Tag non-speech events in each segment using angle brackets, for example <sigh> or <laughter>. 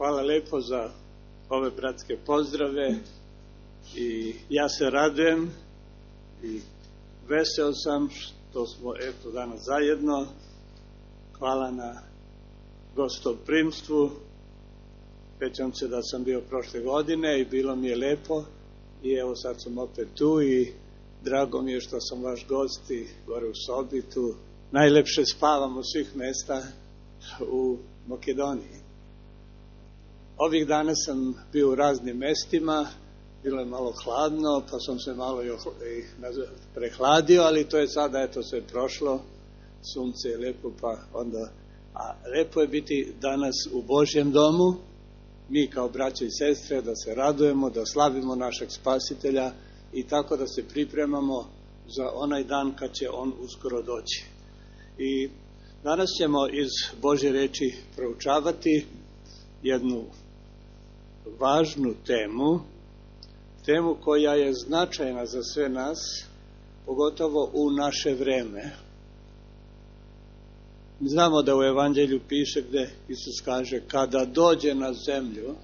Hvala lepo za ove bratske pozdrave i ja se radujem i vesel sam što smo eto danas zajedno. Hvala na gostoprimstvu. Pećam se da sam bio prošle godine i bilo mi je lepo i evo sad sam opet tu i drago mi je što sam vaš gost i gore u sobi tu. Najlepše spavam u svih mesta u Makedoniji. Ovih dana sam bio u raznim mestima, bilo je malo hladno, pa sam se malo i prehladio, ali to je sada, eto, sve prošlo, sunce je lepo, pa onda, a lepo je biti danas u Božjem domu, mi kao braće i sestre, da se radujemo, da slavimo našeg spasitelja i tako da se pripremamo za onaj dan kad će on uskoro doći. I danas ćemo iz Božje reči proučavati jednu važnu temu, temu koja je značajna za sve nas, pogotovo u naše vreme. Znamo da u Evanđelju piše gde Isus kaže kada dođe na zemlju,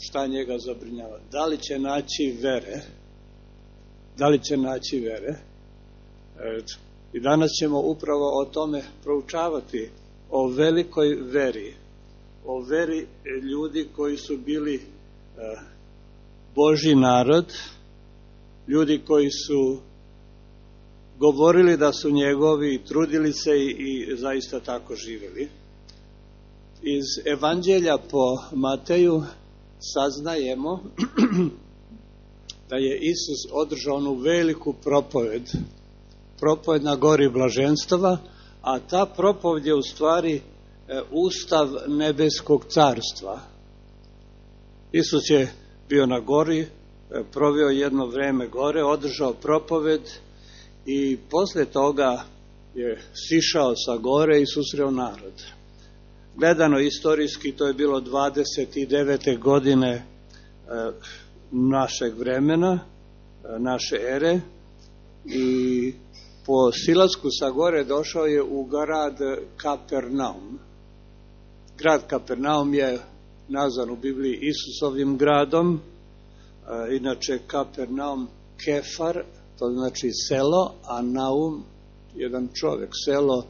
šta njega zabrinjava? Da li će naći vere? Da li će naći vere? I danas ćemo upravo o tome proučavati, o velikoj veri, o veri ljudi koji su bili Boži narod, ljudi koji su govorili da su njegovi, trudili se i zaista tako živeli. Iz Evanđelja po Mateju saznajemo <clears throat> da je Isus održao onu veliku propoved, propoved na gori blaženstava, a ta propoved je u stvari ustav nebeskog carstva. Isus je bio na gori, proveo jedno vreme gore, održao propoved i posle toga je sišao sa gore i susreo narod. Gledano istorijski, to je bilo 29. godine našeg vremena, naše ere i po silasku sa gore došao je u grad Kapernaum. Grad Kapernaum je nazvan u Bibliji Isusovim gradom, inače Kapernaum Kefar, to znači selo, a Naum, jedan čovek, selo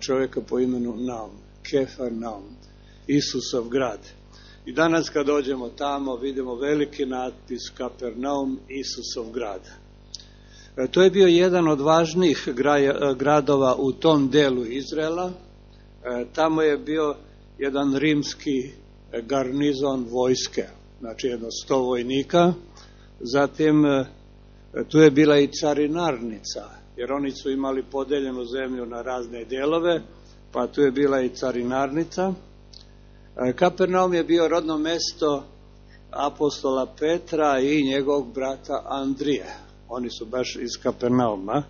čoveka po imenu Naum, Kefar Naum, Isusov grad. I danas kad dođemo tamo vidimo veliki natpis Kapernaum, Isusov grad. To je bio jedan od važnijih gradova u tom delu Izrela. Tamo je bio jedan rimski garnizon vojske, znači jedno sto vojnika. Zatim tu je bila i carinarnica, jer oni su imali podeljenu zemlju na razne delove, pa tu je bila i carinarnica. Kapernaum je bio rodno mesto apostola Petra i njegovog brata Andrije. Oni su baš iz Kapernauma.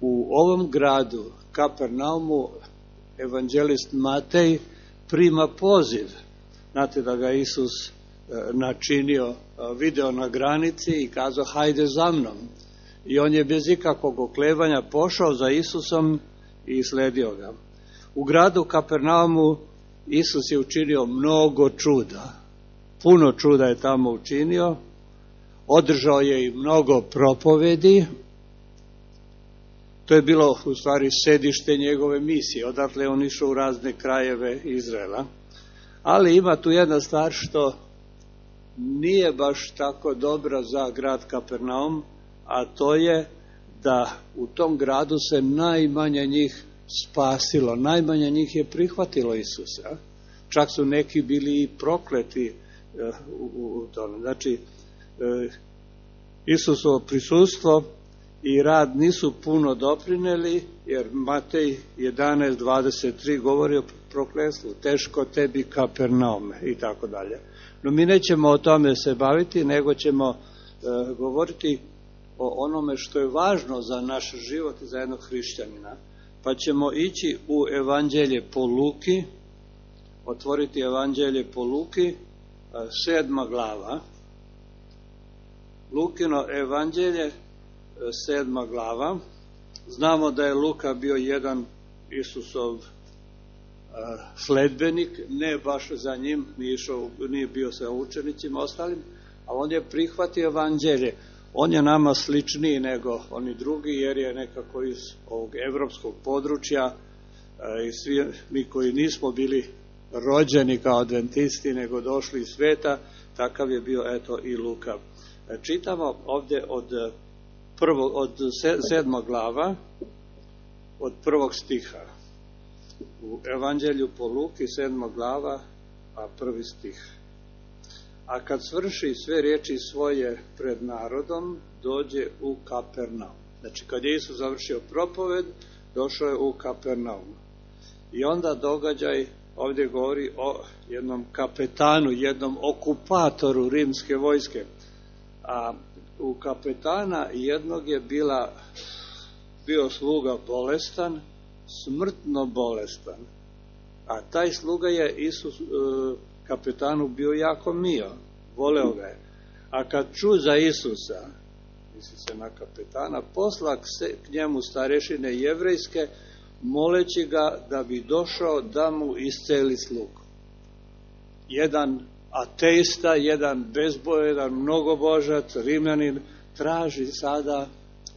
U ovom gradu, Kapernaumu, evanđelist Matej prima poziv. Znate da ga Isus načinio, video na granici i kazao hajde za mnom. I on je bez ikakvog oklevanja pošao za Isusom i sledio ga. U gradu Kapernaumu Isus je učinio mnogo čuda. Puno čuda je tamo učinio. Održao je i mnogo propovedi. To je bilo u stvari sedište njegove misije. Odatle on išao u razne krajeve Izraela. Ali ima tu jedna stvar što nije baš tako dobra za grad Kapernaum, a to je da u tom gradu se najmanje njih spasilo, najmanje njih je prihvatilo Isusa. Čak su neki bili i prokleti u tome. Znači, Isusovo prisustvo i rad nisu puno doprineli, jer Matej 11.23 govori o prokletstvu, teško tebi Kapernaume i tako dalje. No mi nećemo o tome se baviti, nego ćemo govoriti o onome što je važno za naš život i za jednog hrišćanina. Pa ćemo ići u evanđelje po Luki, otvoriti evanđelje po Luki, sedma glava. Lukino evanđelje, sedma glava. Znamo da je Luka bio jedan Isusov sledbenik, ne baš za njim, nije, išao, nije bio sa učenicima ostalim, a on je prihvatio evanđelje. On je nama sličniji nego oni drugi, jer je nekako iz ovog evropskog područja i svi mi koji nismo bili rođeni kao adventisti, nego došli iz sveta, takav je bio eto i Luka. E, čitamo ovde od, prvo, od sedmog glava, od prvog stiha. U Evanđelju po Luki, sedma glava, a prvi stih. A kad svrši sve riječi svoje pred narodom, dođe u Kapernaum. Znači, kad je Isus završio propoved, došao je u Kapernaum. I onda događaj ovdje govori o jednom kapetanu, jednom okupatoru rimske vojske. A u kapetana jednog je bila bio sluga bolestan, smrtno bolestan. A taj sluga je Isus e, kapetanu bio jako mio, voleo ga je. A kad ču za Isusa, misli se na kapetana, posla k njemu starešine jevrejske, moleći ga da bi došao da mu isceli slugu. Jedan ateista, jedan bezbojedan, mnogobožac, rimljanin, traži sada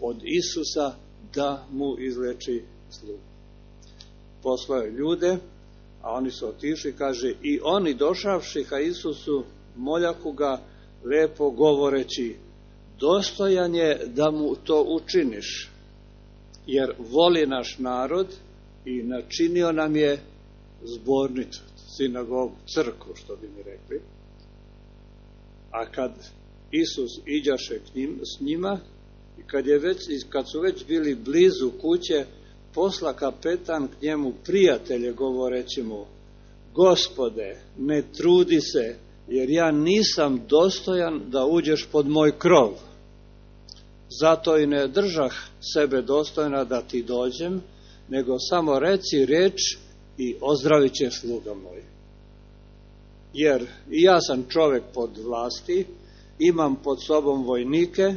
od Isusa da mu izleči slugu. Poslao ljude, a oni su otišli, kaže, i oni došavši ka Isusu, moljaku ga, lepo govoreći, dostojan je da mu to učiniš, jer voli naš narod i načinio nam je zbornicu, sinagogu, crku, što bi mi rekli. A kad Isus iđaše k njim, s njima, i kad, je već, kad su već bili blizu kuće, posla kapetan k njemu prijatelje govoreći mu, gospode, ne trudi se, jer ja nisam dostojan da uđeš pod moj krov. Zato i ne držah sebe dostojna da ti dođem, nego samo reci reč i ozdravit će sluga moj. Jer i ja sam čovek pod vlasti, imam pod sobom vojnike,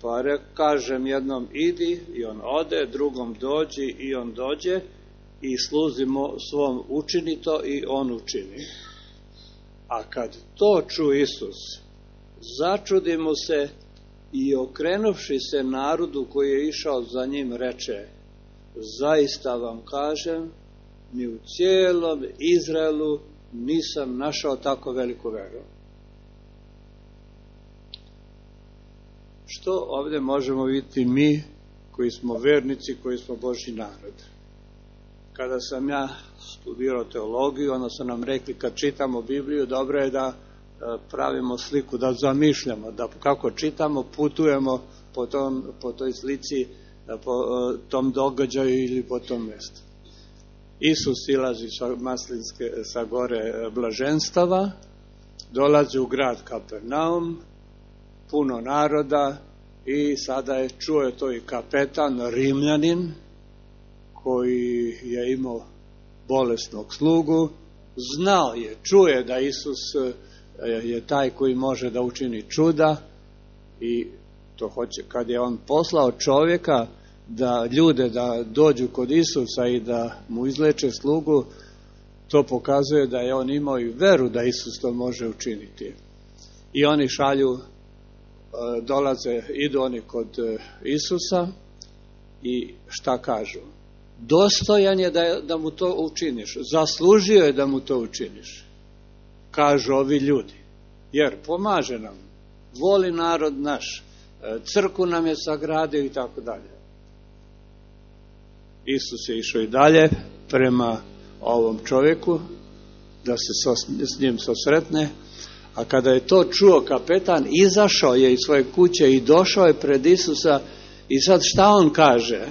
pa re, kažem jednom idi i on ode, drugom dođi i on dođe i sluzimo svom učini to i on učini. A kad to ču Isus, začudi mu se i okrenuvši se narodu koji je išao za njim reče, zaista vam kažem, ni u cijelom Izraelu nisam našao tako veliku veru. Što ovde možemo vidjeti mi koji smo vernici, koji smo Boži narod? Kada sam ja studirao teologiju, onda su nam rekli kad čitamo Bibliju, dobro je da pravimo sliku, da zamišljamo, da kako čitamo, putujemo po, tom, po toj slici, po tom događaju ili po tom mestu. Isus silazi sa Maslinske, sa gore blaženstava, dolazi u grad Kapernaum, puno naroda i sada je čuo to i kapetan Rimljanin koji je imao bolesnog slugu, znao je, čuje da Isus e, je taj koji može da učini čuda i to hoće, kad je on poslao čovjeka da ljude da dođu kod Isusa i da mu izleče slugu, to pokazuje da je on imao i veru da Isus to može učiniti. I oni šalju E, dolaze, idu oni kod e, Isusa i šta kažu? Dostojan je da, da mu to učiniš, zaslužio je da mu to učiniš, kažu ovi ljudi, jer pomaže nam, voli narod naš, e, crku nam je sagradio i tako dalje. Isus je išao i dalje prema ovom čovjeku, da se s njim sosretne, A kada je to čuo kapetan, izašao je iz svoje kuće i došao je pred Isusa i sad šta on kaže?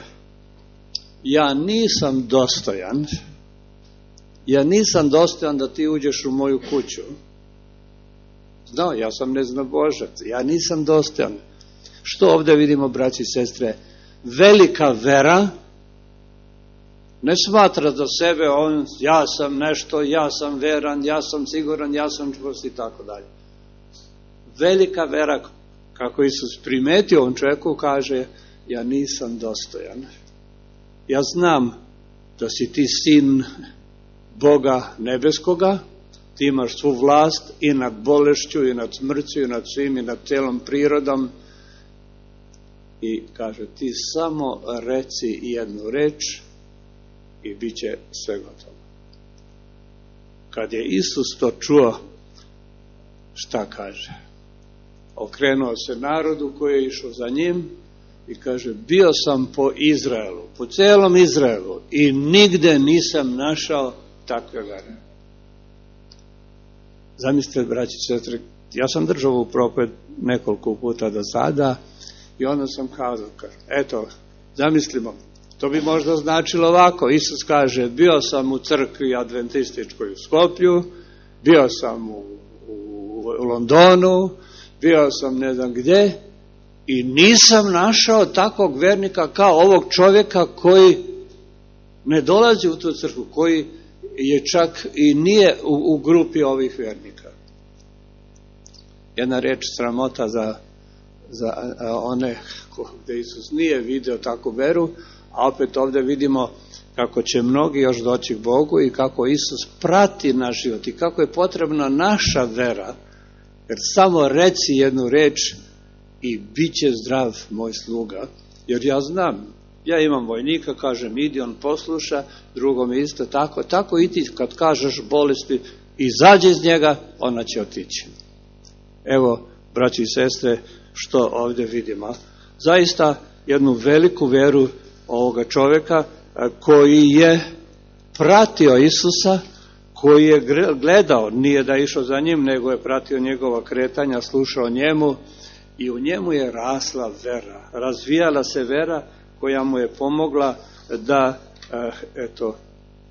Ja nisam dostojan, ja nisam dostojan da ti uđeš u moju kuću. Znao, ja sam neznabožac, ja nisam dostojan. Što ovde vidimo, braći i sestre? Velika vera ne smatra za sebe on, ja sam nešto, ja sam veran, ja sam siguran, ja sam čvrst i tako dalje. Velika vera, kako Isus primetio on čovjeku, kaže, ja nisam dostojan. Ja znam da si ti sin Boga nebeskoga, ti imaš svu vlast i nad bolešću i nad smrću i nad svim i nad celom prirodom i kaže ti samo reci jednu reč i bit će sve gotovo. Kad je Isus to čuo, šta kaže? Okrenuo se narodu koji je išao za njim i kaže, bio sam po Izraelu, po celom Izraelu i nigde nisam našao takve vere. Zamislite, braći sestri, ja sam držao ovu proped nekoliko puta do sada i onda sam kazao, eto, zamislimo, to bi možda značilo ovako, Isus kaže, bio sam u crkvi adventističkoj u Skoplju, bio sam u, u, u Londonu, bio sam ne znam gdje i nisam našao takvog vernika kao ovog čovjeka koji ne dolazi u tu crkvu, koji je čak i nije u, u grupi ovih vernika. Jedna reč sramota za, za one gde Isus nije video takvu veru, a opet ovde vidimo kako će mnogi još doći k Bogu i kako Isus prati naš život i kako je potrebna naša vera, jer samo reci jednu reč i bit će zdrav moj sluga, jer ja znam, ja imam vojnika, kažem, idi, on posluša, drugom isto tako, tako i ti kad kažeš bolesti, izađe iz njega, ona će otići. Evo, braći i sestre, što ovde vidimo. Zaista jednu veliku veru ovoga čoveka koji je pratio Isusa, koji je gledao, nije da je išao za njim, nego je pratio njegova kretanja, slušao njemu i u njemu je rasla vera. Razvijala se vera koja mu je pomogla da eto,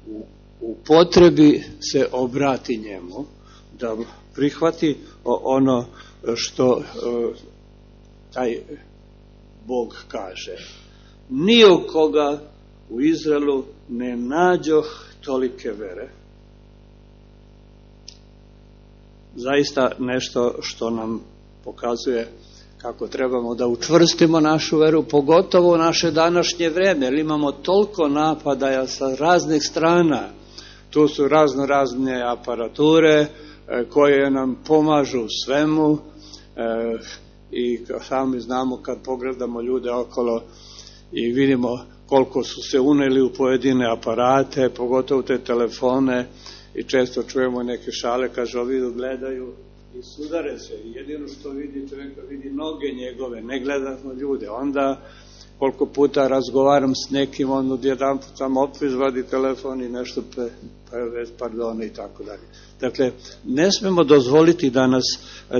u, u potrebi se obrati njemu, da prihvati ono što taj Bog kaže. Ni u koga u Izraelu ne nađoh tolike vere. Zaista nešto što nam pokazuje kako trebamo da učvrstimo našu veru, pogotovo u naše današnje vreme, jer imamo toliko napadaja sa raznih strana. Tu su razno razne aparature koje nam pomažu svemu i sami znamo kad pogledamo ljude okolo i vidimo koliko su se uneli u pojedine aparate, pogotovo te telefone i često čujemo neke šale, kaže ovi gledaju i sudare se jedino što vidi čovjeka vidi noge njegove, ne gledamo ljude. Onda koliko puta razgovaram s nekim, on odjedan put sam opet vadi telefon i nešto pe, pa već pardona i tako dalje. Dakle, ne smemo dozvoliti da nas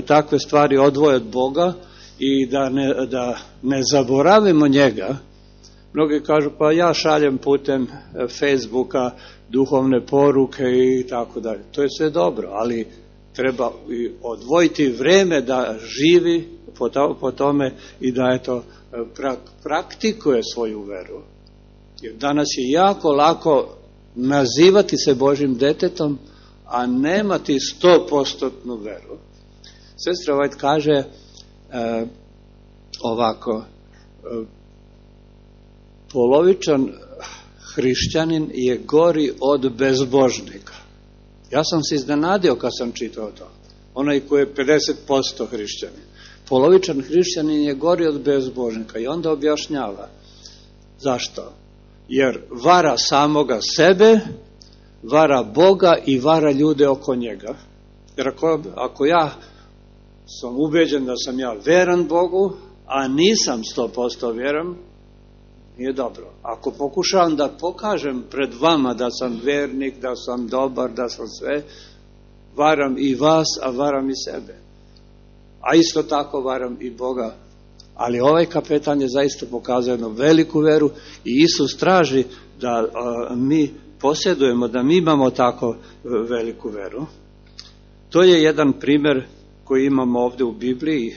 takve stvari odvoje od Boga i da ne, da ne zaboravimo njega, Mnogi kažu, pa ja šaljem putem e, Facebooka duhovne poruke i tako dalje. To je sve dobro, ali treba odvojiti vreme da živi po tome i da eto, praktikuje svoju veru. Jer danas je jako lako nazivati se Božim detetom, a nemati stopostotnu veru. Sestra Vajt kaže e, ovako, e, polovičan hrišćanin je gori od bezbožnika. Ja sam se iznenadio kad sam čitao to. Onaj koji je 50% hrišćanin. Polovičan hrišćanin je gori od bezbožnika i onda objašnjava. Zašto? Jer vara samoga sebe, vara Boga i vara ljude oko njega. Jer ako, ako ja sam ubeđen da sam ja veran Bogu, a nisam 100% vjeran, nije dobro. Ako pokušavam da pokažem pred vama da sam vernik, da sam dobar, da sam sve, varam i vas, a varam i sebe. A isto tako varam i Boga. Ali ovaj kapetan je zaista pokazao jednu veliku veru i Isus traži da a, mi posjedujemo, da mi imamo tako veliku veru. To je jedan primer koji imamo ovde u Bibliji,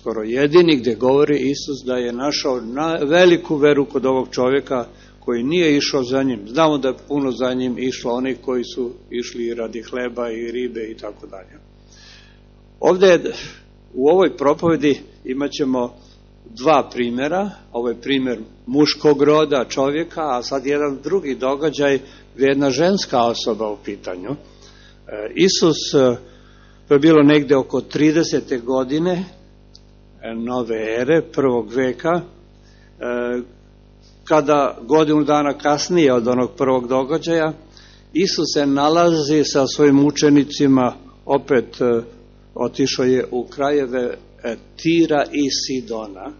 skoro jedini gde govori Isus da je našao na, veliku veru kod ovog čovjeka koji nije išao za njim. Znamo da je puno za njim išlo oni koji su išli radi hleba i ribe i tako dalje. Ovde u ovoj propovedi imat ćemo dva primjera, ovo je primjer muškog roda čovjeka, a sad jedan drugi događaj gdje jedna ženska osoba u pitanju. E, Isus, e, to je bilo negde oko 30. godine nove ere, prvog veka, kada godinu dana kasnije od onog prvog događaja, Isus se nalazi sa svojim učenicima, opet otišao je u krajeve Tira i Sidona,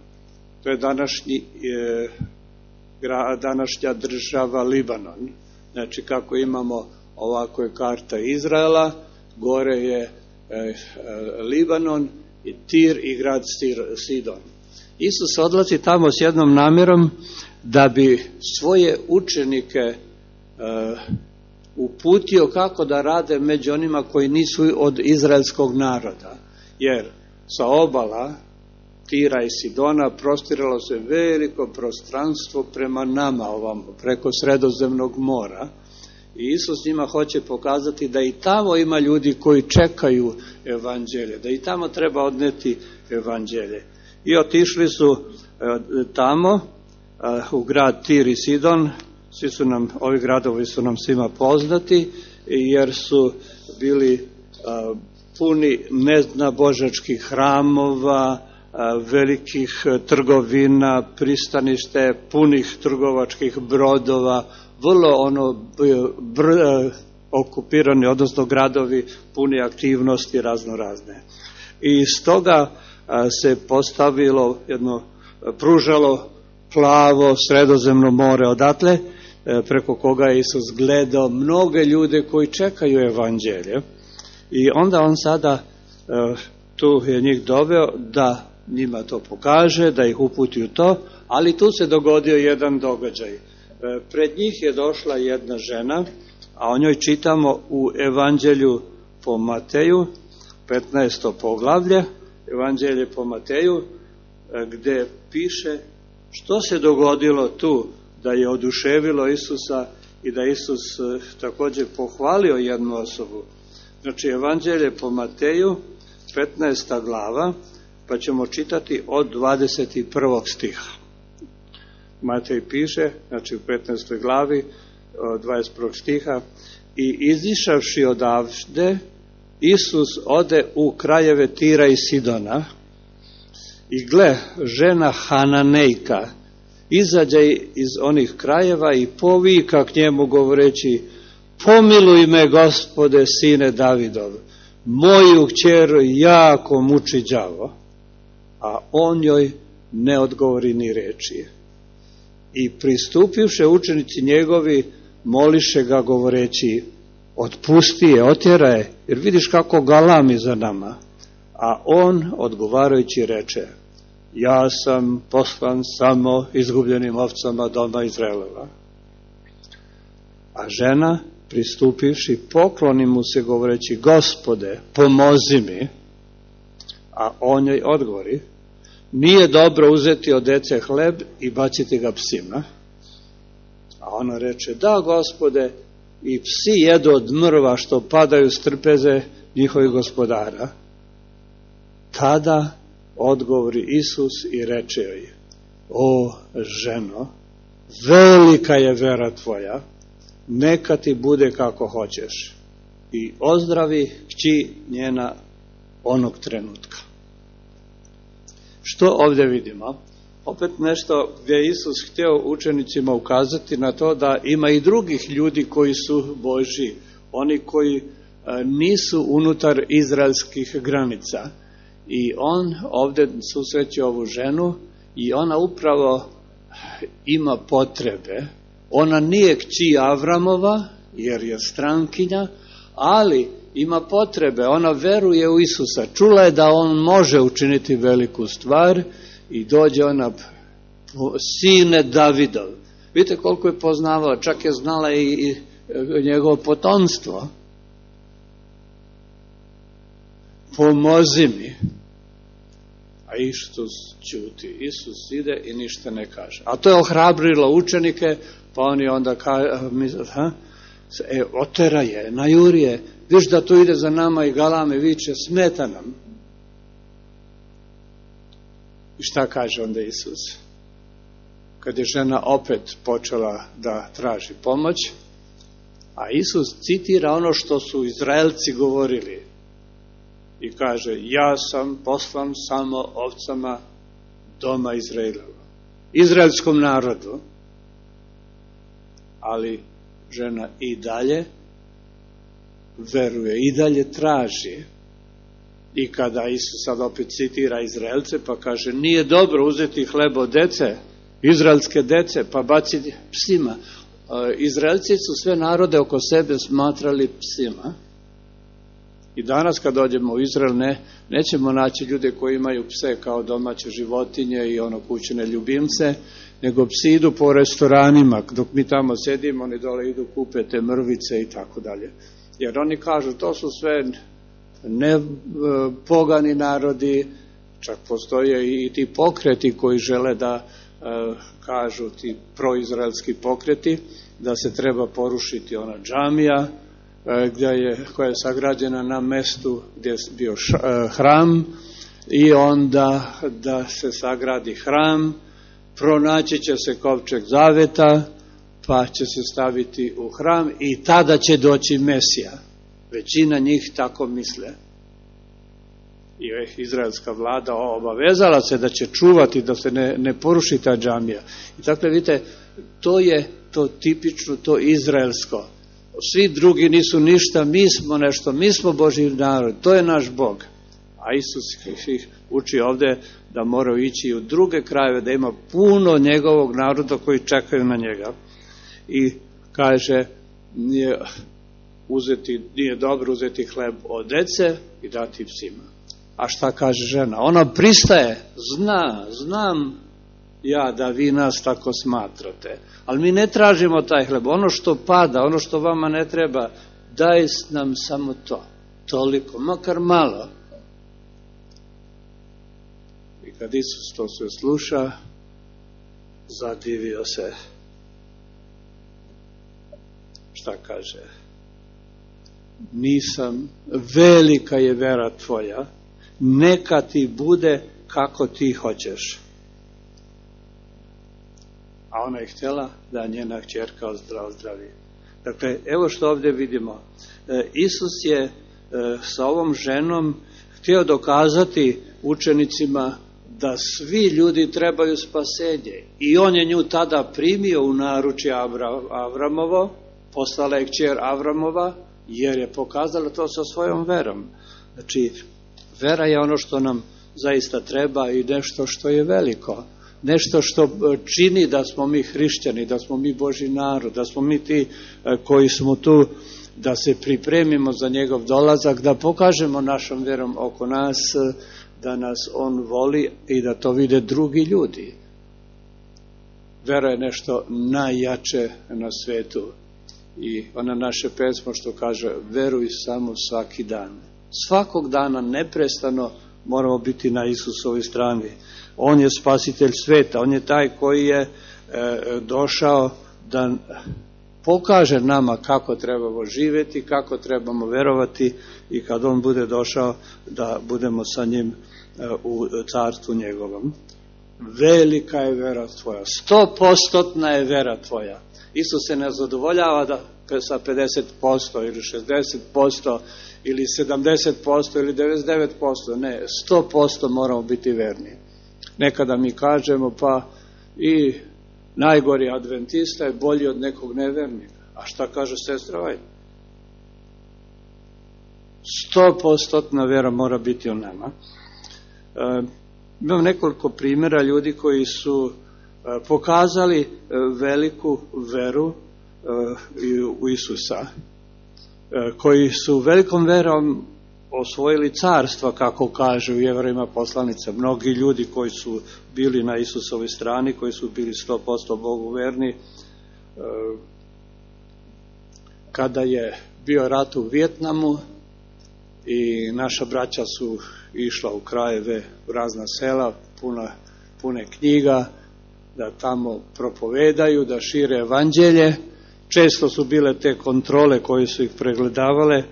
to je današnji, e, današnja država Libanon. Znači kako imamo ovako je karta Izraela, gore je e, e, Libanon Tir i grad Stir, Sidon. Isus odlazi tamo s jednom namjerom da bi svoje učenike e, uputio kako da rade među onima koji nisu od izraelskog naroda. Jer sa obala Tira i Sidona prostiralo se veliko prostranstvo prema nama ovam, preko sredozemnog mora. I Isus njima hoće pokazati da i tamo ima ljudi koji čekaju evanđelje, da i tamo treba odneti evanđelje. I otišli su e, tamo e, u grad Tir i Sidon, svi su nam, ovi gradovi su nam svima poznati, jer su bili e, puni neznabožačkih hramova, velikih trgovina, pristanište, punih trgovačkih brodova, vrlo ono br, okupirani, odnosno gradovi puni aktivnosti razno razne. I stoga se postavilo jedno, pružalo plavo sredozemno more odatle, e, preko koga je Isus gledao mnoge ljude koji čekaju evanđelje. I onda on sada e, tu je njih doveo da njima to pokaže, da ih uputi u to, ali tu se dogodio jedan događaj. E, pred njih je došla jedna žena, a o njoj čitamo u Evanđelju po Mateju, 15. poglavlje, Evanđelje po Mateju, e, gde piše što se dogodilo tu da je oduševilo Isusa i da Isus e, takođe pohvalio jednu osobu. Znači, Evanđelje po Mateju, 15. glava, pa ćemo čitati od 21. stiha. Matej piše, znači u 15. glavi, od 21. stiha, i izišavši odavde, Isus ode u krajeve Tira i Sidona, i gle, žena Hananejka, izađe iz onih krajeva i povika k njemu govoreći, pomiluj me, gospode, sine Davidov, moju kćeru jako muči đavo a on joj ne odgovori ni reči. I pristupivše učenici njegovi, moliše ga govoreći, otpusti je, otjera je, jer vidiš kako galami za nama. A on, odgovarajući, reče, ja sam poslan samo izgubljenim ovcama doma Izraeleva. A žena, pristupivši, pokloni mu se govoreći, gospode, pomozi mi. A on joj odgovori, nije dobro uzeti od dece hleb i baciti ga psima. A ona reče, da gospode, i psi jedu od mrva što padaju s trpeze njihovih gospodara. Tada odgovori Isus i reče joj, o ženo, velika je vera tvoja, neka ti bude kako hoćeš. I ozdravi kći njena onog trenutka. Što ovde vidimo? Opet nešto gdje Isus htio učenicima ukazati na to da ima i drugih ljudi koji su Boži, oni koji e, nisu unutar izraelskih granica. I on ovde susreće ovu ženu i ona upravo ima potrebe. Ona nije kći Avramova, jer je strankinja, ali ima potrebe, ona veruje u Isusa, čula je da on može učiniti veliku stvar i dođe ona sine Davidov. Vidite koliko je poznavala, čak je znala i, i njegovo potomstvo. Pomozi mi. A Isus čuti. Isus ide i ništa ne kaže. A to je ohrabrilo učenike, pa oni onda kaže, ha, e, otera je, najuri je, viš da to ide za nama i galame viče, smeta nam. I šta kaže onda Isus? Kad je žena opet počela da traži pomoć, a Isus citira ono što su Izraelci govorili i kaže, ja sam poslan samo ovcama doma Izraelova, izraelskom narodu, ali žena i dalje veruje, i dalje traži. I kada Isus sad opet citira Izraelce, pa kaže, nije dobro uzeti hleb od dece, izraelske dece, pa baciti psima. Izraelci su sve narode oko sebe smatrali psima. I danas kad dođemo u Izrael ne, nećemo naći ljude koji imaju pse kao domaće životinje i ono kućne ljubimce, nego psi idu po restoranima, dok mi tamo sedimo, oni dole idu kupe te mrvice i tako dalje. Jer oni kažu, to su sve ne e, pogani narodi, čak postoje i ti pokreti koji žele da e, kažu ti proizraelski pokreti, da se treba porušiti ona džamija, gdje je, koja je sagrađena na mestu gdje je bio hram i onda da se sagradi hram, pronaći će se kovčeg zaveta, pa će se staviti u hram i tada će doći Mesija. Većina njih tako misle. I izraelska vlada obavezala se da će čuvati, da se ne, ne poruši ta džamija. I dakle, vidite, to je to tipično, to izraelsko. Svi drugi nisu ništa, mi smo nešto, mi smo Boži narod, to je naš Bog. A Isus ih uči ovde da moraju ići u druge krajeve, da ima puno njegovog naroda koji čekaju na njega. I kaže, nije, uzeti, nije dobro uzeti hleb od dece i dati psima. A šta kaže žena? Ona pristaje, zna, znam ja da vi nas tako smatrate. Ali mi ne tražimo taj hleb. Ono što pada, ono što vama ne treba, daj nam samo to. Toliko, makar malo. I kad Isus to sve sluša, zadivio se. Šta kaže? Nisam, velika je vera tvoja, neka ti bude kako ti hoćeš. A ona je htjela da njena čerka ozdrav zdravi. Dakle, evo što ovdje vidimo. E, Isus je e, sa ovom ženom htio dokazati učenicima da svi ljudi trebaju spasenje. I on je nju tada primio u naručje Avramovo, postala je kćer Avramova, jer je pokazala to sa svojom verom. Znači, vera je ono što nam zaista treba i nešto što je veliko. Nešto što čini da smo mi hrišćani, da smo mi Boži narod, da smo mi ti e, koji smo tu da se pripremimo za njegov dolazak, da pokažemo našom verom oko nas da nas on voli i da to vide drugi ljudi. Vera je nešto najjače na svetu i ona naše pesmo što kaže veruj samo svaki dan. Svakog dana neprestano moramo biti na Isusovoj strani. On je spasitelj sveta, on je taj koji je e, došao da pokaže nama kako trebamo živeti, kako trebamo verovati i kad on bude došao da budemo sa njim u carstvu njegovom. Velika je vera tvoja, sto postotna je vera tvoja. Isus se ne zadovoljava da sa 50% ili 60% ili 70% ili 99%, ne, 100% moramo biti verni. Nekada mi kažemo pa i najgori adventista je bolji od nekog nevernika. A šta kaže sestra Vajda? Sto postotna vera mora biti u nama. E, imam nekoliko primjera ljudi koji su e, pokazali e, veliku veru u Isusa, koji su velikom verom osvojili carstva, kako kaže u jevrima poslanica. Mnogi ljudi koji su bili na Isusovoj strani, koji su bili 100% Bogu verni, kada je bio rat u Vjetnamu i naša braća su išla u krajeve, u razna sela, puna, pune knjiga, da tamo propovedaju, da šire evanđelje. Često su bile te kontrole koje su ih pregledavale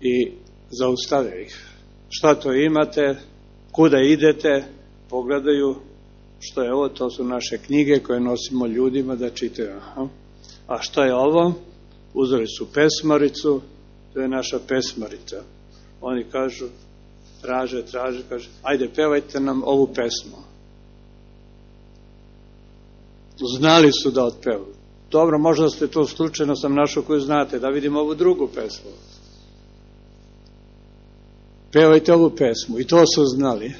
i zaustave ih. Šta to imate, kuda idete, pogledaju što je ovo, to su naše knjige koje nosimo ljudima da čitaju. A što je ovo? Uzeli su pesmaricu, to je naša pesmarica. Oni kažu, traže, traže, kaže, ajde pevajte nam ovu pesmu. Znali su da otpevaju. Dobro, možda ste to slučajno sam našao koju znate, da vidim ovu drugu pesmu. Pevajte ovu pesmu. I to su znali.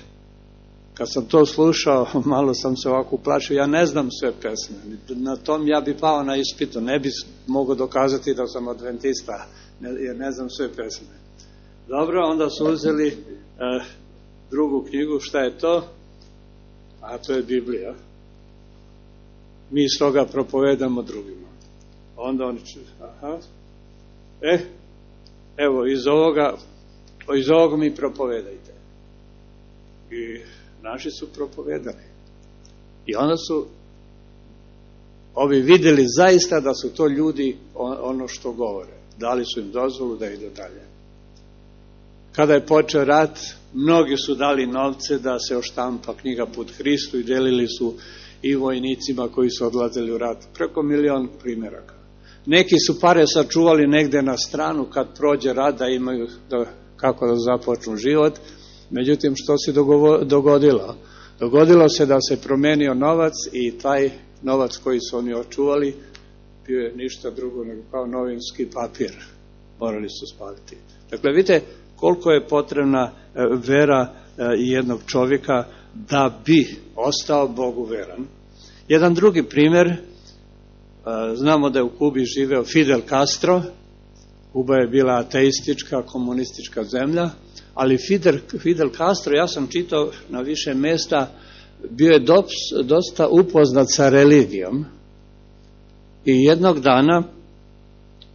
Kad sam to slušao, <laughs> malo sam se ovako uplašio, ja ne znam sve pesme. Na tom ja bi pao na ispitu, ne bi mogao dokazati da sam adventista, jer ne znam sve pesme. Dobro, onda su uzeli e, drugu knjigu, šta je to? A to je Biblija. Mi iz toga propovedamo drugima. Onda oni će, aha, e, evo, iz ovoga, iz ovoga mi propovedajte. I naši su propovedani. I onda su ovi videli zaista da su to ljudi ono što govore. Dali su im dozvolu da idu dalje. Kada je počeo rat, mnogi su dali novce da se oštampa knjiga put Hristu i delili su i vojnicima koji su odlazili u rat. Preko milion primjeraka. Neki su pare sačuvali negde na stranu kad prođe rat da imaju da, kako da započnu život, Međutim, što se dogodilo? Dogodilo se da se promenio novac i taj novac koji su oni očuvali bio je ništa drugo nego kao novinski papir. Morali su spaliti. Dakle, vidite koliko je potrebna e, vera e, jednog čovjeka da bi ostao Bogu veran. Jedan drugi primjer, e, znamo da je u Kubi živeo Fidel Castro, Kuba je bila ateistička, komunistička zemlja, ali Fidel, Fidel Castro, ja sam čitao na više mesta, bio je dosta upoznat sa religijom i jednog dana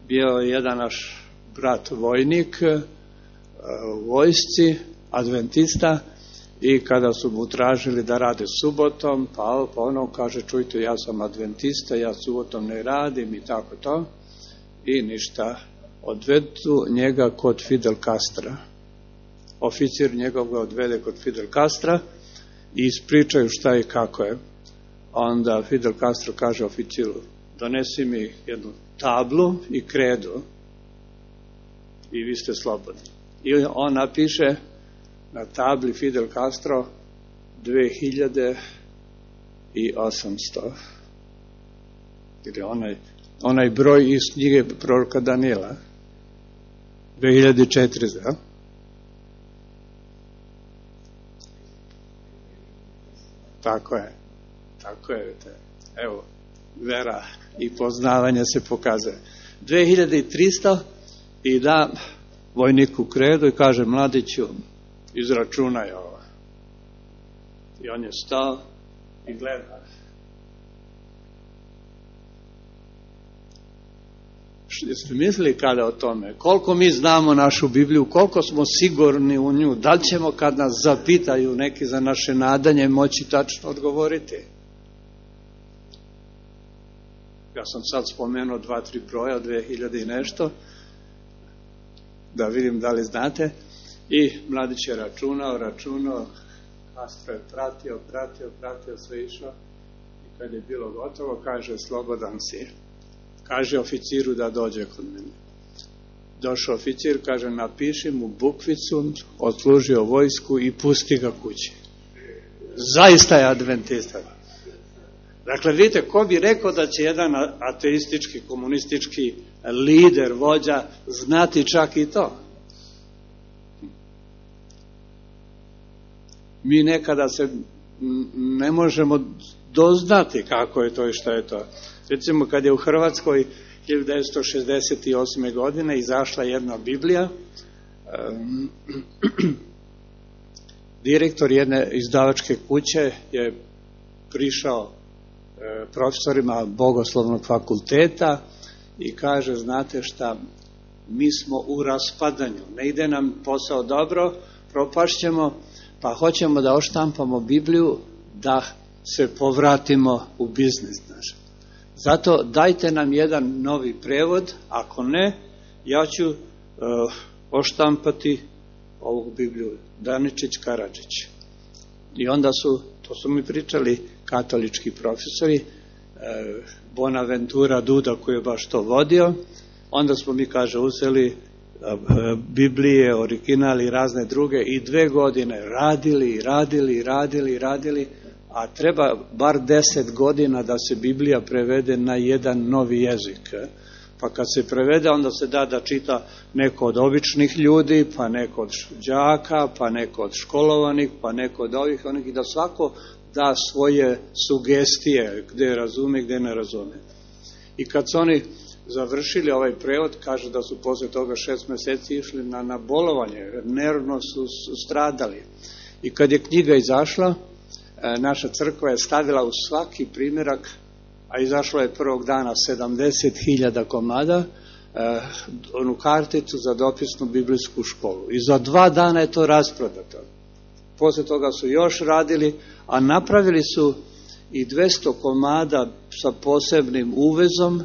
bio je jedan naš brat vojnik e, u vojsci, adventista, i kada su mu tražili da rade subotom, pa, pa ono kaže, čujte, ja sam adventista, ja subotom ne radim i tako to, i ništa, odvedu njega kod Fidel Castra oficir njegov ga odvede kod Fidel Castra i ispričaju šta i kako je. Onda Fidel Castro kaže oficiru, donesi mi jednu tablu i kredu i vi ste slobodni. I on napiše na tabli Fidel Castro 2800 ili onaj, onaj broj iz knjige proroka Daniela 2400 Tako je. Tako je. Evo, vera i poznavanje se pokazuje. 2300 i da vojniku kredu i kaže mladiću izračunaj ovo. I on je stao i gleda. Jeste mislili kada o tome? Koliko mi znamo našu Bibliju, koliko smo sigurni u nju, da li ćemo kad nas zapitaju neki za naše nadanje moći tačno odgovoriti? Ja sam sad spomenuo dva, tri broja, dve hiljade i nešto, da vidim da li znate. I mladić je računao, računao, Castro je pratio, pratio, pratio, sve išao. I kad je bilo gotovo, kaže, slobodan si kaže oficiru da dođe kod mene. Došao oficir, kaže, napiši mu bukvicu, odslužio vojsku i pusti ga kući. Zaista je adventista. Dakle, vidite, ko bi rekao da će jedan ateistički, komunistički lider, vođa, znati čak i to? Mi nekada se ne možemo doznati kako je to i šta je to. Recimo, kad je u Hrvatskoj 1968. godine izašla jedna Biblija, <clears throat> direktor jedne izdavačke kuće je prišao e, profesorima bogoslovnog fakulteta i kaže, znate šta, mi smo u raspadanju, ne ide nam posao dobro, propašćemo, pa hoćemo da oštampamo Bibliju, da se povratimo u biznis naš. Zato dajte nam jedan novi prevod, ako ne, ja ću uh, oštampati ovu Bibliju. Daničić Karadžić. I onda su, to su mi pričali katolički profesori, e, Bonaventura Duda koji je baš to vodio, onda smo mi, kaže, uzeli e, Biblije, originali i razne druge i dve godine radili, radili, radili, radili, a treba bar deset godina da se Biblija prevede na jedan novi jezik. Pa kad se prevede, onda se da da čita neko od običnih ljudi, pa neko od đaka, pa neko od školovanih, pa neko od ovih, onih, i da svako da svoje sugestije gde razume, gde ne razume. I kad su oni završili ovaj prevod, kaže da su posle toga šest meseci išli na, na bolovanje, nervno su stradali. I kad je knjiga izašla, e, naša crkva je stavila u svaki primjerak a izašlo je prvog dana 70.000 komada, eh, onu karticu za dopisnu biblijsku školu. I za dva dana je to rasprodato. Posle toga su još radili, a napravili su i 200 komada sa posebnim uvezom,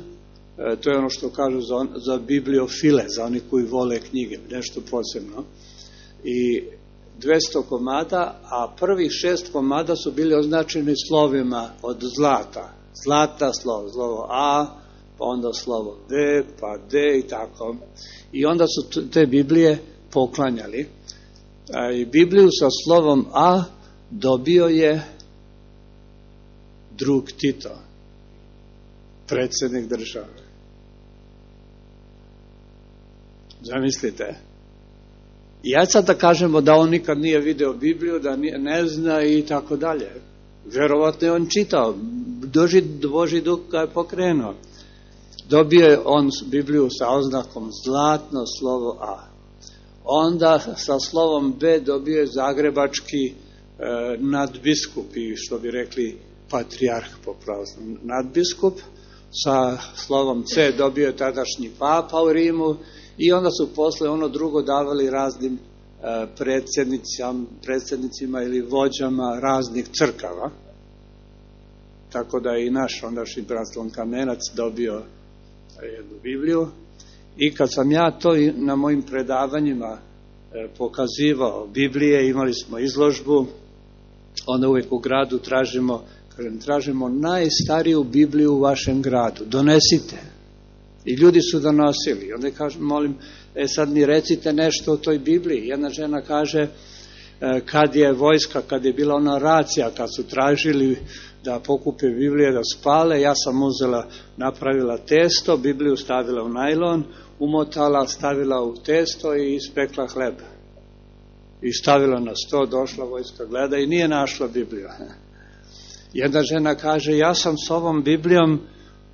e, to je ono što kažu za, za bibliofile, za oni koji vole knjige, nešto posebno. I 200 komada, a prvih šest komada su bili označeni slovima od zlata, zlata, slovo, slovo A, pa onda slovo D, pa D i tako. I onda su te Biblije poklanjali. I Bibliju sa slovom A dobio je drug Tito, predsednik države. Zamislite. I ja sad da kažemo da on nikad nije video Bibliju, da ne zna i tako dalje. Verovatno je on čitao, Doži, Boži duh ga je pokrenuo. Dobio je on Bibliju sa oznakom zlatno slovo A. Onda sa slovom B dobio je zagrebački e, nadbiskup i što bi rekli patrijarh po pravoslavnom nadbiskup. Sa slovom C dobio je tadašnji papa u Rimu i onda su posle ono drugo davali raznim e, predsednicima, ili vođama raznih crkava. Tako da je i naš ondašnji Braslon Kamenac dobio jednu Bibliju. I kad sam ja to na mojim predavanjima e, pokazivao Biblije, imali smo izložbu, onda uvek u gradu tražimo, kažem, tražimo najstariju Bibliju u vašem gradu, donesite. I ljudi su donosili. Onda kažem, molim, e sad mi recite nešto o toj Bibliji. Jedna žena kaže, e, kad je vojska, kad je bila ona racija, kad su tražili da pokupe Biblije, da spale. Ja sam uzela, napravila testo, Bibliju stavila u najlon, umotala, stavila u testo i ispekla hleb. I stavila na sto, došla vojska gleda i nije našla Bibliju. <laughs> Jedna žena kaže, ja sam s ovom Biblijom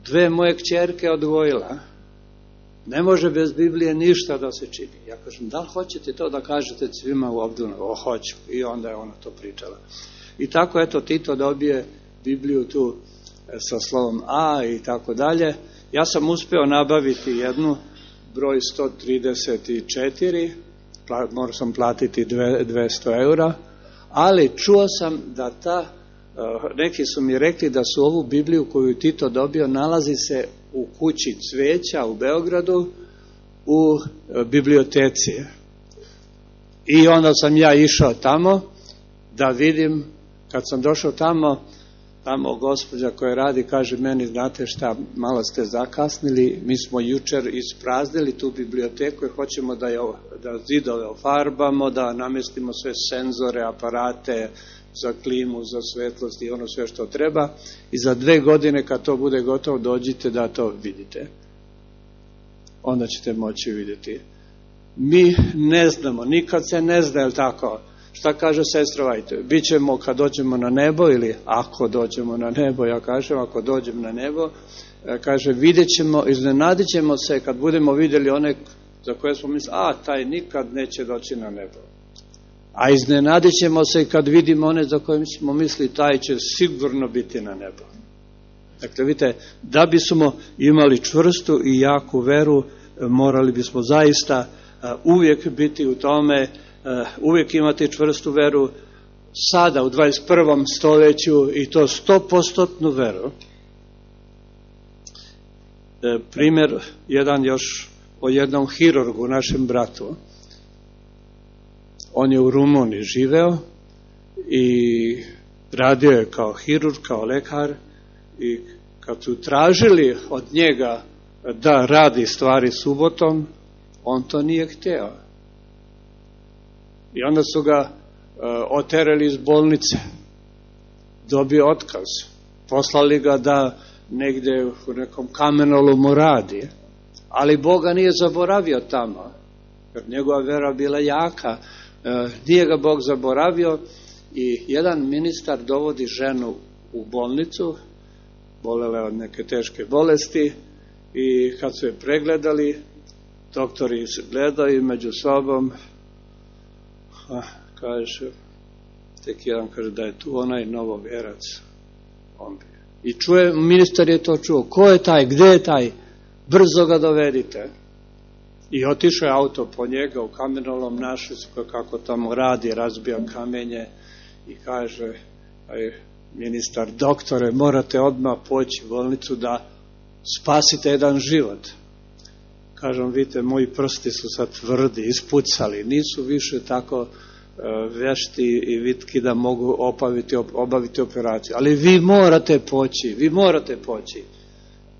dve moje kćerke odvojila. Ne može bez Biblije ništa da se čini. Ja kažem, da li hoćete to da kažete svima u Obdunu? O, hoću. I onda je ona to pričala. I tako, eto, Tito dobije Bibliju tu e, sa slovom A i tako dalje. Ja sam uspeo nabaviti jednu, broj 134, morao sam platiti 200 eura, ali čuo sam da ta, neki su mi rekli da su ovu Bibliju koju Tito dobio nalazi se u kući cveća u Beogradu u e, biblioteci. I onda sam ja išao tamo da vidim, kad sam došao tamo, tamo gospođa koja radi kaže meni, znate šta, malo ste zakasnili, mi smo jučer ispraznili tu biblioteku i hoćemo da, je, da zidove ofarbamo, da namestimo sve senzore, aparate za klimu, za svetlost i ono sve što treba i za dve godine kad to bude gotovo dođite da to vidite. Onda ćete moći vidjeti. Mi ne znamo, nikad se ne zna, je tako? Šta kaže sestra Vajte? Bićemo kad dođemo na nebo ili ako dođemo na nebo, ja kažem, ako dođem na nebo, e, kaže, vidjet ćemo, iznenadit ćemo se kad budemo videli one za koje smo mislili, a, taj nikad neće doći na nebo. A iznenadit ćemo se kad vidimo one za koje smo mislili, taj će sigurno biti na nebo. Dakle, vidite, da bismo imali čvrstu i jaku veru, morali bismo zaista e, uvijek biti u tome Eh, uvijek imati čvrstu veru sada u 21. stoljeću i to 100% veru. Eh, primjer jedan još o jednom hirurgu, našem bratu. On je u Rumuniji živeo i radio je kao hirurg, kao lekar i kad su tražili od njega da radi stvari subotom, on to nije hteo. I onda su ga uh, oterali iz bolnice. Dobio otkaz. Poslali ga da negde u nekom kamenolomu radi. Ali Boga nije zaboravio tamo. Jer njegova vera bila jaka. Uh, nije ga Bog zaboravio i jedan ministar dovodi ženu u bolnicu, bolele od neke teške bolesti i kad su je pregledali, doktori se gledaju među sobom, a, kaže, tek jedan kaže da je tu onaj novovjerac. On I čuje, ministar je to čuo, ko je taj, gde je taj, brzo ga dovedite. I otišao je auto po njega u kamenolom, našli su kako tamo radi, razbija kamenje i kaže, aj, ministar, doktore, morate odmah poći u bolnicu da spasite jedan život. Kažem, vidite, moji prsti su sad tvrdi, ispucali, nisu više tako uh, vešti i vitki da mogu opaviti, obaviti operaciju. Ali vi morate poći, vi morate poći.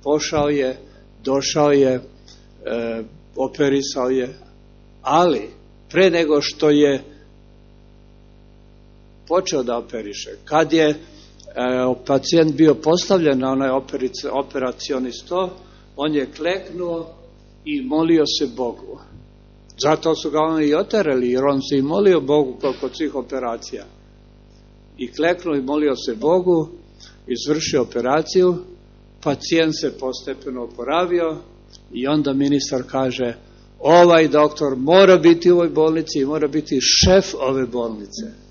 Pošao je, došao je, e, operisao je, ali pre nego što je počeo da operiše, kad je e, pacijent bio postavljen na onaj operacioni sto, on je kleknuo i molio se Bogu. Zato su ga oni i oterali, jer on se i molio Bogu kod svih operacija. I kleknuo i molio se Bogu, izvršio operaciju, pacijent se postepeno oporavio i onda ministar kaže ovaj doktor mora biti u ovoj bolnici i mora biti šef ove bolnice.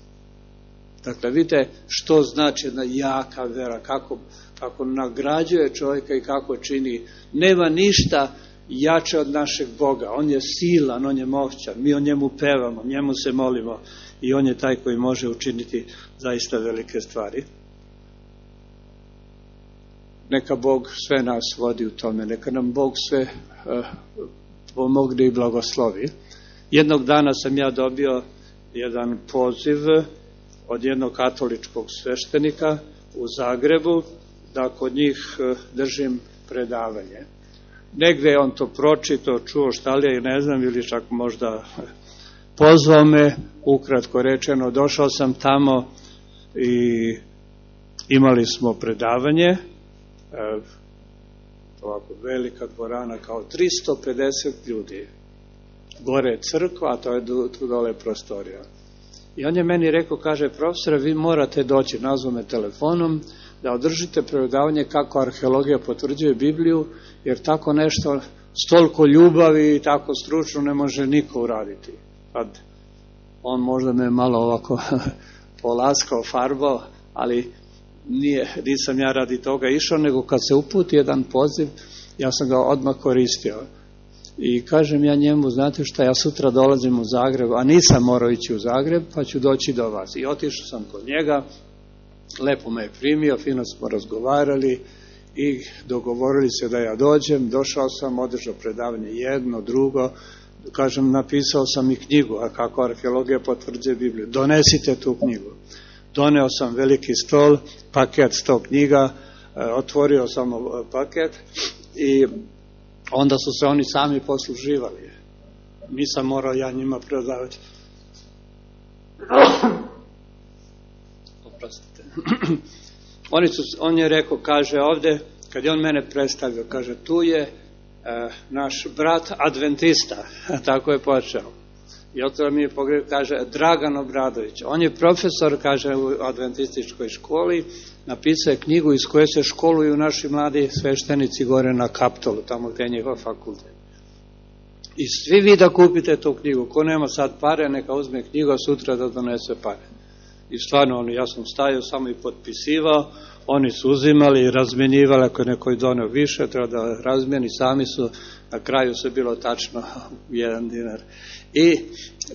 Dakle, vidite što znači jedna jaka vera, kako, kako nagrađuje čovjeka i kako čini. Nema ništa jače od našeg Boga. On je silan, on je moćan. Mi o njemu pevamo, njemu se molimo i on je taj koji može učiniti zaista velike stvari. Neka Bog sve nas vodi u tome, neka nam Bog sve uh, pomogne i blagoslovi. Jednog dana sam ja dobio jedan poziv od jednog katoličkog sveštenika u Zagrebu da kod njih e, držim predavanje. Negde je on to pročito, čuo šta li je, ne znam, ili čak možda pozvao me, ukratko rečeno, došao sam tamo i imali smo predavanje, ovako velika dvorana kao 350 ljudi. Gore je crkva, a to je tu dole prostorija. I on je meni rekao, kaže, profesore, vi morate doći, nazvu me telefonom, da održite predavanje kako arheologija potvrđuje Bibliju, jer tako nešto s toliko ljubavi i tako stručno ne može niko uraditi. Kad on možda me malo ovako <laughs> polaskao, farbao, ali nije, nisam ja radi toga išao, nego kad se uputi jedan poziv, ja sam ga odmah koristio. I kažem ja njemu, znate šta, ja sutra dolazim u Zagreb, a nisam morao ići u Zagreb, pa ću doći do vas. I otišao sam kod njega, lepo me je primio, fino smo razgovarali i dogovorili se da ja dođem, došao sam, održao predavanje jedno, drugo, kažem, napisao sam i knjigu, a kako arheologija potvrđuje Bibliju, donesite tu knjigu. Doneo sam veliki stol, paket sto knjiga, e, otvorio sam paket i onda su se oni sami posluživali. Nisam morao ja njima prodavati. Oprostite. <clears throat> Oni su, on je rekao, kaže ovde, kad je on mene predstavio, kaže, tu je e, naš brat adventista, <laughs> tako je počeo. I otvora mi je pogled, kaže, Dragan Obradović. On je profesor, kaže, u adventističkoj školi, napisao je knjigu iz koje se školuju naši mladi sveštenici gore na Kaptolu, tamo gde je njihov fakultet. I svi vi da kupite tu knjigu, ko nema sad pare, neka uzme knjigu, a sutra da donese pare. I stvarno, oni, ja sam stajao samo i potpisivao, oni su uzimali i razmenjivali, ako je neko doneo više, treba da razmeni, sami su, na kraju se bilo tačno <laughs> jedan dinar. I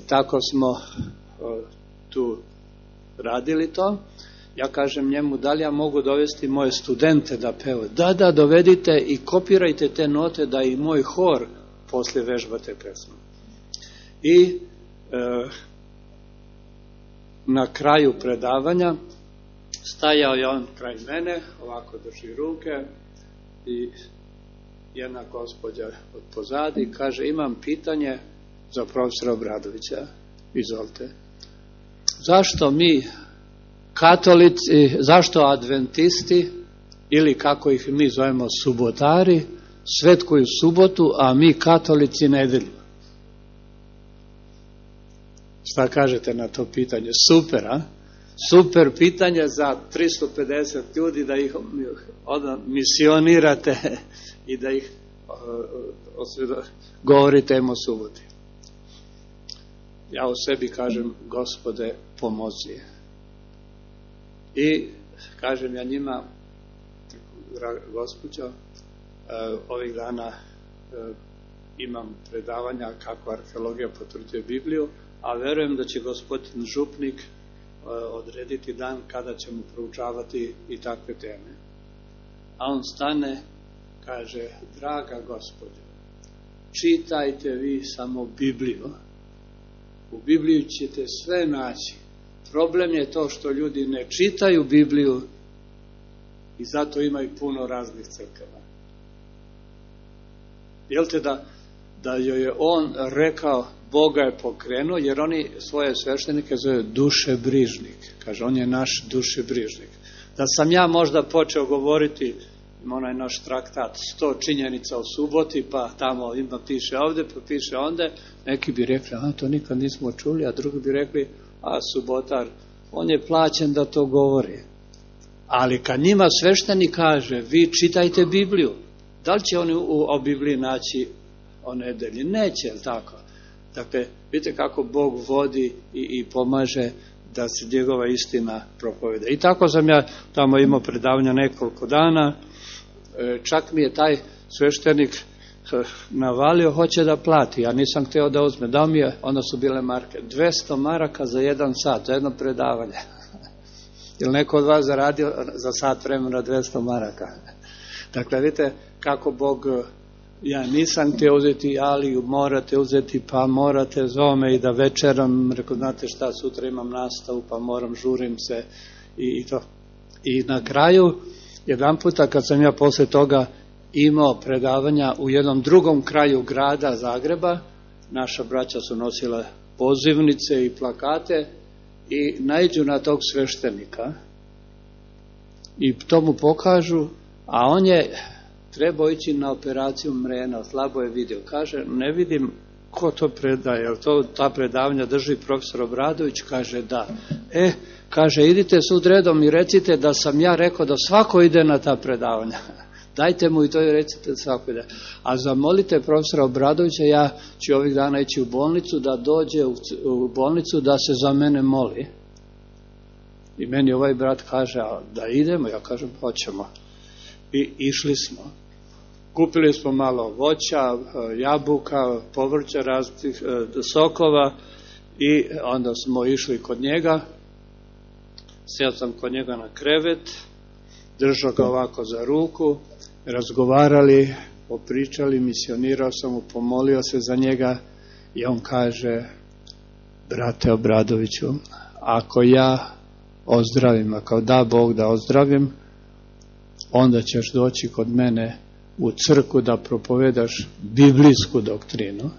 tako smo tu radili to. Ja kažem njemu, da li ja mogu dovesti moje studente da pevaju? Da, da, dovedite i kopirajte te note da i moj hor posle vežba te pesme. I e, na kraju predavanja, stajao je on kraj mene, ovako drži ruke i jedna gospođa od pozadi kaže imam pitanje za profesora Obradovića. Izvolite. Zašto mi katolici, zašto adventisti ili kako ih mi zovemo subotari, svetkuju subotu, a mi katolici nedelju? Šta kažete na to pitanje? Super, a? Super pitanje za 350 ljudi da ih misionirate i da ih govorite im o suboti. Ja o sebi kažem, gospode, pomozi. I kažem ja njima, gospođo, e, ovih dana e, imam predavanja kako arheologija potvrđuje Bibliju, a verujem da će gospodin Župnik odrediti dan kada ćemo proučavati i takve teme. A on stane, kaže, draga gospodin, čitajte vi samo Bibliju. U Bibliju ćete sve naći. Problem je to što ljudi ne čitaju Bibliju i zato imaju puno raznih crkava. Jel te da, da joj je on rekao Boga je pokrenuo, jer oni svoje sveštenike zove duše brižnik. Kaže, on je naš duše brižnik. Da sam ja možda počeo govoriti, onaj naš traktat, sto činjenica o suboti, pa tamo ima piše ovde, pa piše onde, neki bi rekli, a to nikad nismo čuli, a drugi bi rekli, a subotar, on je plaćen da to govori. Ali kad njima svešteni kaže, vi čitajte Bibliju, da li će oni u, o Bibliji naći o nedelji? Neće, je tako? Dakle, vidite kako Bog vodi i, i pomaže da se njegova istina propovede. I tako sam ja tamo imao predavanja nekoliko dana, e, čak mi je taj sveštenik e, navalio, hoće da plati, ja nisam hteo da uzme, dao mi je, onda su bile marke, 200 maraka za jedan sat, za jedno predavanje. <laughs> Ili neko od vas zaradio za sat vremena 200 maraka? <laughs> Dakle, vidite kako Bog ja nisam te uzeti, ali morate uzeti, pa morate zove i da večeram, rekao, znate šta, sutra imam nastavu, pa moram, žurim se i, i to. I na kraju, jedan puta kad sam ja posle toga imao predavanja u jednom drugom kraju grada Zagreba, naša braća su nosila pozivnice i plakate i najđu na tog sveštenika i to mu pokažu, a on je trebao ići na operaciju mrena, slabo je vidio. Kaže, ne vidim ko to predaje, jel to ta predavanja drži profesor Obradović? Kaže, da. E, kaže, idite sud redom i recite da sam ja rekao da svako ide na ta predavanja. <laughs> Dajte mu i to i recite da svako ide. A zamolite profesora Obradovića, ja ću ovih dana ići u bolnicu, da dođe u, bolnicu da se za mene moli. I meni ovaj brat kaže, da idemo? Ja kažem, hoćemo. I išli smo. Kupili smo malo voća, jabuka, povrća, različitih e, sokova i onda smo išli kod njega. Sjel sam kod njega na krevet, držao ga ovako za ruku, razgovarali, popričali, misionirao sam mu, pomolio se za njega i on kaže, brate Obradoviću, ako ja ozdravim, ako da Bog da ozdravim, onda ćeš doći kod mene u crku da propovedaš biblijsku doktrinu.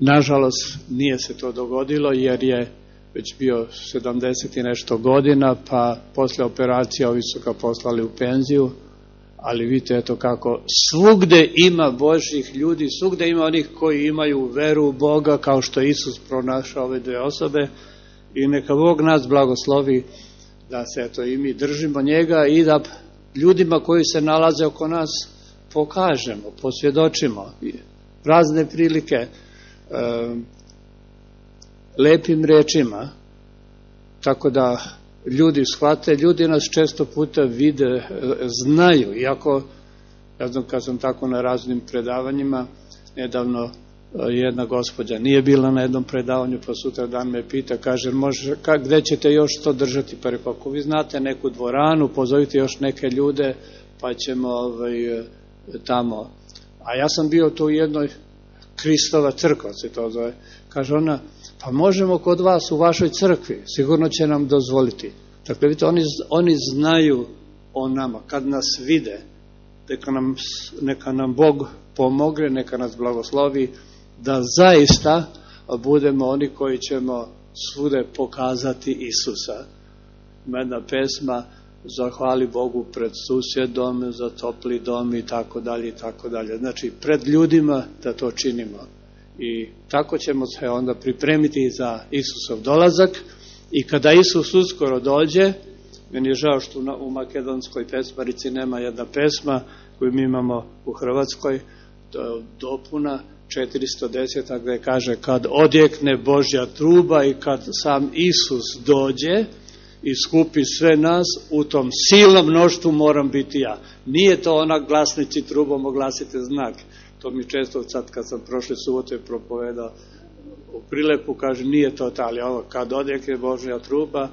Nažalost, nije se to dogodilo jer je već bio 70 i nešto godina, pa posle operacije ovi su ga poslali u penziju, ali vidite eto kako svugde ima Božih ljudi, svugde ima onih koji imaju veru u Boga kao što Isus pronašao ove dve osobe i neka Bog nas blagoslovi da se eto i mi držimo njega i da ljudima koji se nalaze oko nas pokažemo, posvjedočimo razne prilike e, lepim rečima tako da ljudi shvate, ljudi nas često puta vide, e, znaju, iako ja znam kad sam tako na raznim predavanjima nedavno jedna gospođa nije bila na jednom predavanju, pa sutra dan me pita, kaže, može, ka, gde ćete još to držati? Pa rekao, ako vi znate neku dvoranu, pozovite još neke ljude, pa ćemo ovaj, tamo. A ja sam bio tu u jednoj Kristova crkva se to zove. Kaže ona, pa možemo kod vas u vašoj crkvi, sigurno će nam dozvoliti. Dakle, vidite, oni, oni znaju o nama, kad nas vide, neka nam, neka nam Bog pomogne, neka nas blagoslovi, da zaista budemo oni koji ćemo svude pokazati Isusa. Jedna pesma, zahvali Bogu pred susjedom, za topli dom i tako dalje i tako dalje. Znači, pred ljudima da to činimo. I tako ćemo se onda pripremiti za Isusov dolazak i kada Isus uskoro dođe, meni je žao što u makedonskoj pesmarici nema jedna pesma koju mi imamo u Hrvatskoj, dopuna 410. gde kaže kad odjekne Božja truba i kad sam Isus dođe i skupi sve nas, u tom silnom mnoštvu moram biti ja. Nije to ona glasnici trubom oglasite znak. To mi često sad kad sam prošle subote propovedao u prilepu, kaže nije to ta, ali ovo kad odjekne Božja truba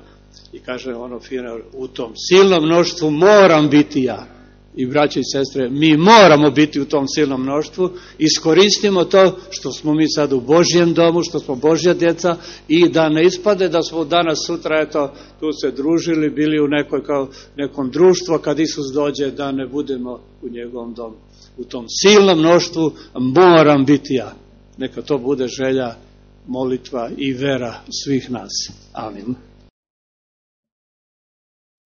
i kaže ono fino, u tom silnom mnoštvu moram biti ja i braće i sestre, mi moramo biti u tom silnom mnoštvu, iskoristimo to što smo mi sad u Božjem domu, što smo Božja djeca i da ne ispade da smo danas sutra eto tu se družili, bili u nekoj kao nekom društvu, kad Isus dođe da ne budemo u njegovom domu. U tom silnom mnoštvu moram biti ja. Neka to bude želja, molitva i vera svih nas. Amin.